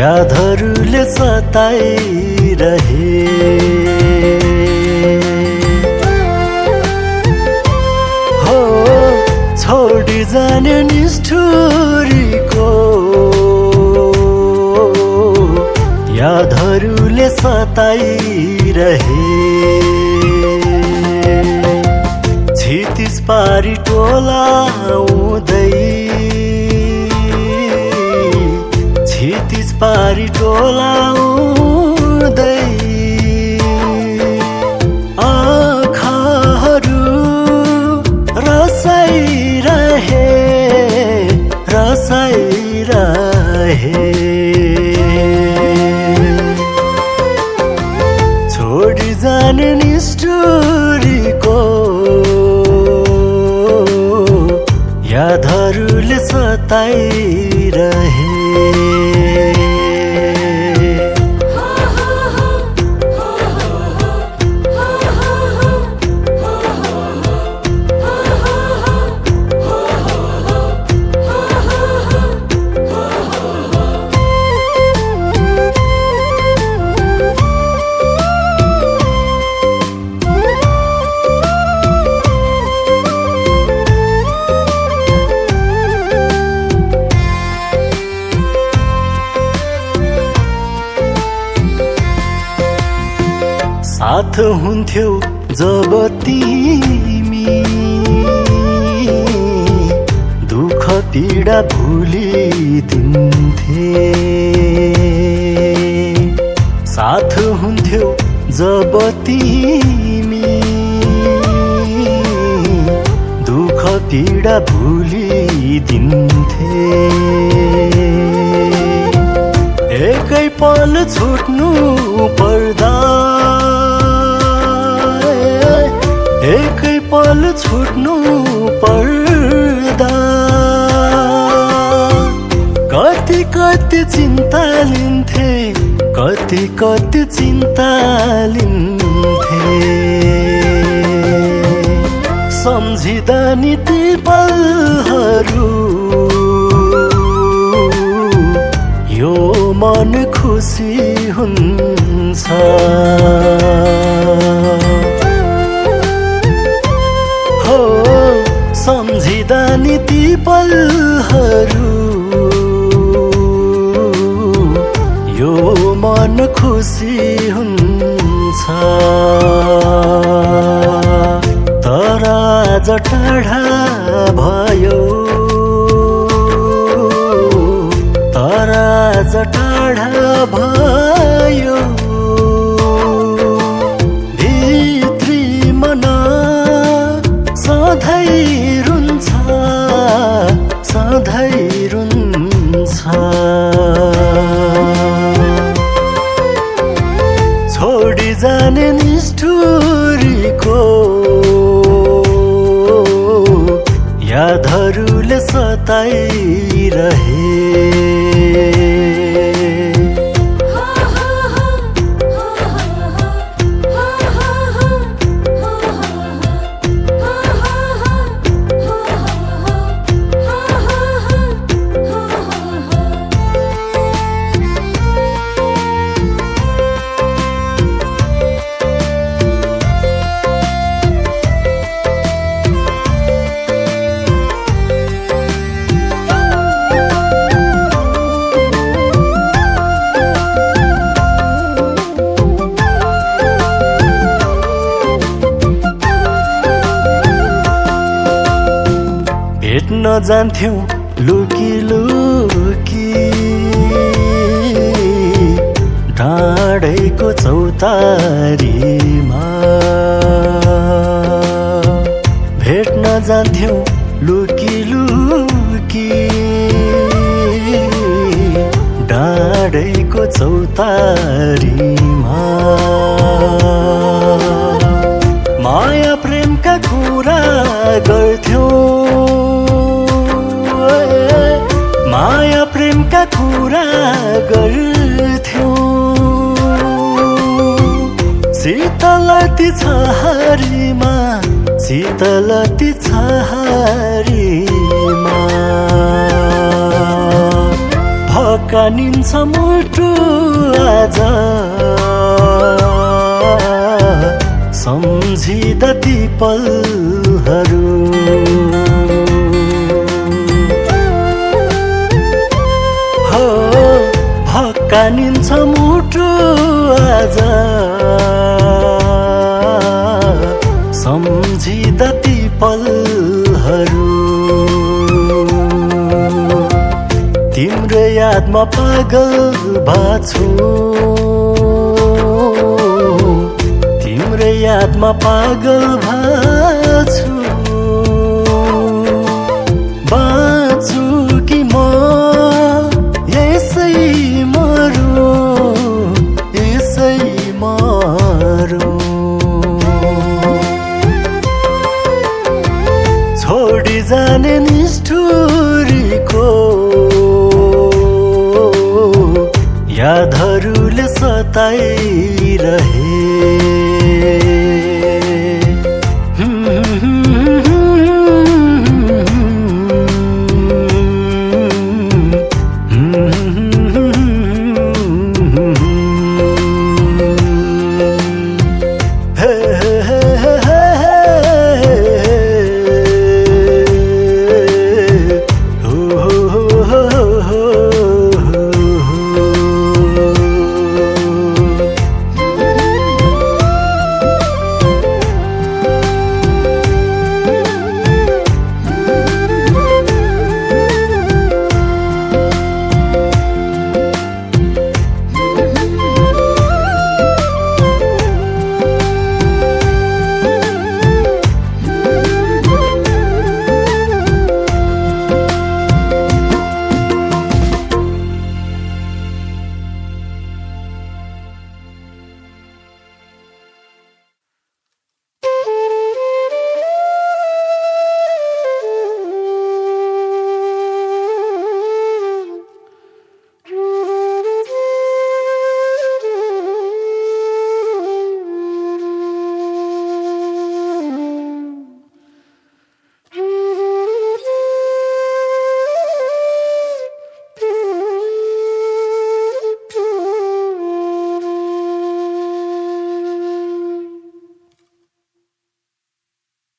यादहरूले सताइरहे। हो छोडी जाने निष्ठुरीको। यादहरूले सताइरहे। छितिस पारी टोलाउँदै पारी टोलाउँदै आँखाहरू रसाइरहे रसाइरहे। छोडी जाने निष्ठुरीको यादहरूले सताइरहे हुन्थ्यौ जब तिमी दुःख पीडा भुलिदिन्थे। साथ हुन्थ्यौ जब तिमी दुःख पीडा भुलिदिन्थे। एकै पल छुट्नु पर्दा एकै पल छुट्नु पर्दा। कति कति चिन्ता लिन्थे कति कति चिन्ता लिन्थे। सम्झिँदा नि ती पलहरू यो मन खुसी हुन्छ खुसी हुन्छ। तर आज टाढा भयो। तर आज टाढा भयो। जाने निष्ठुरीको यादहरूले सताइरहे। भेट्न जान्थ्यौँ लुकी लुकी डाँडैको चौतारीमा। भेट्न जान्थ्यौँ लुकी लुकी डाँडैको चौतारीमा। शीतलती छहारीमा शीतलती छहारीमा। भकानिन्छ मुटु आज। सम्झिँदा ती पलहरू। हो भकानिन्छ मुटु आज। सम्झिँदा ती पलहरू। तिम्रो यादमा पागल बाछु तिम्रो यादमा पागल भाछु। यादहरूले सताइरहे।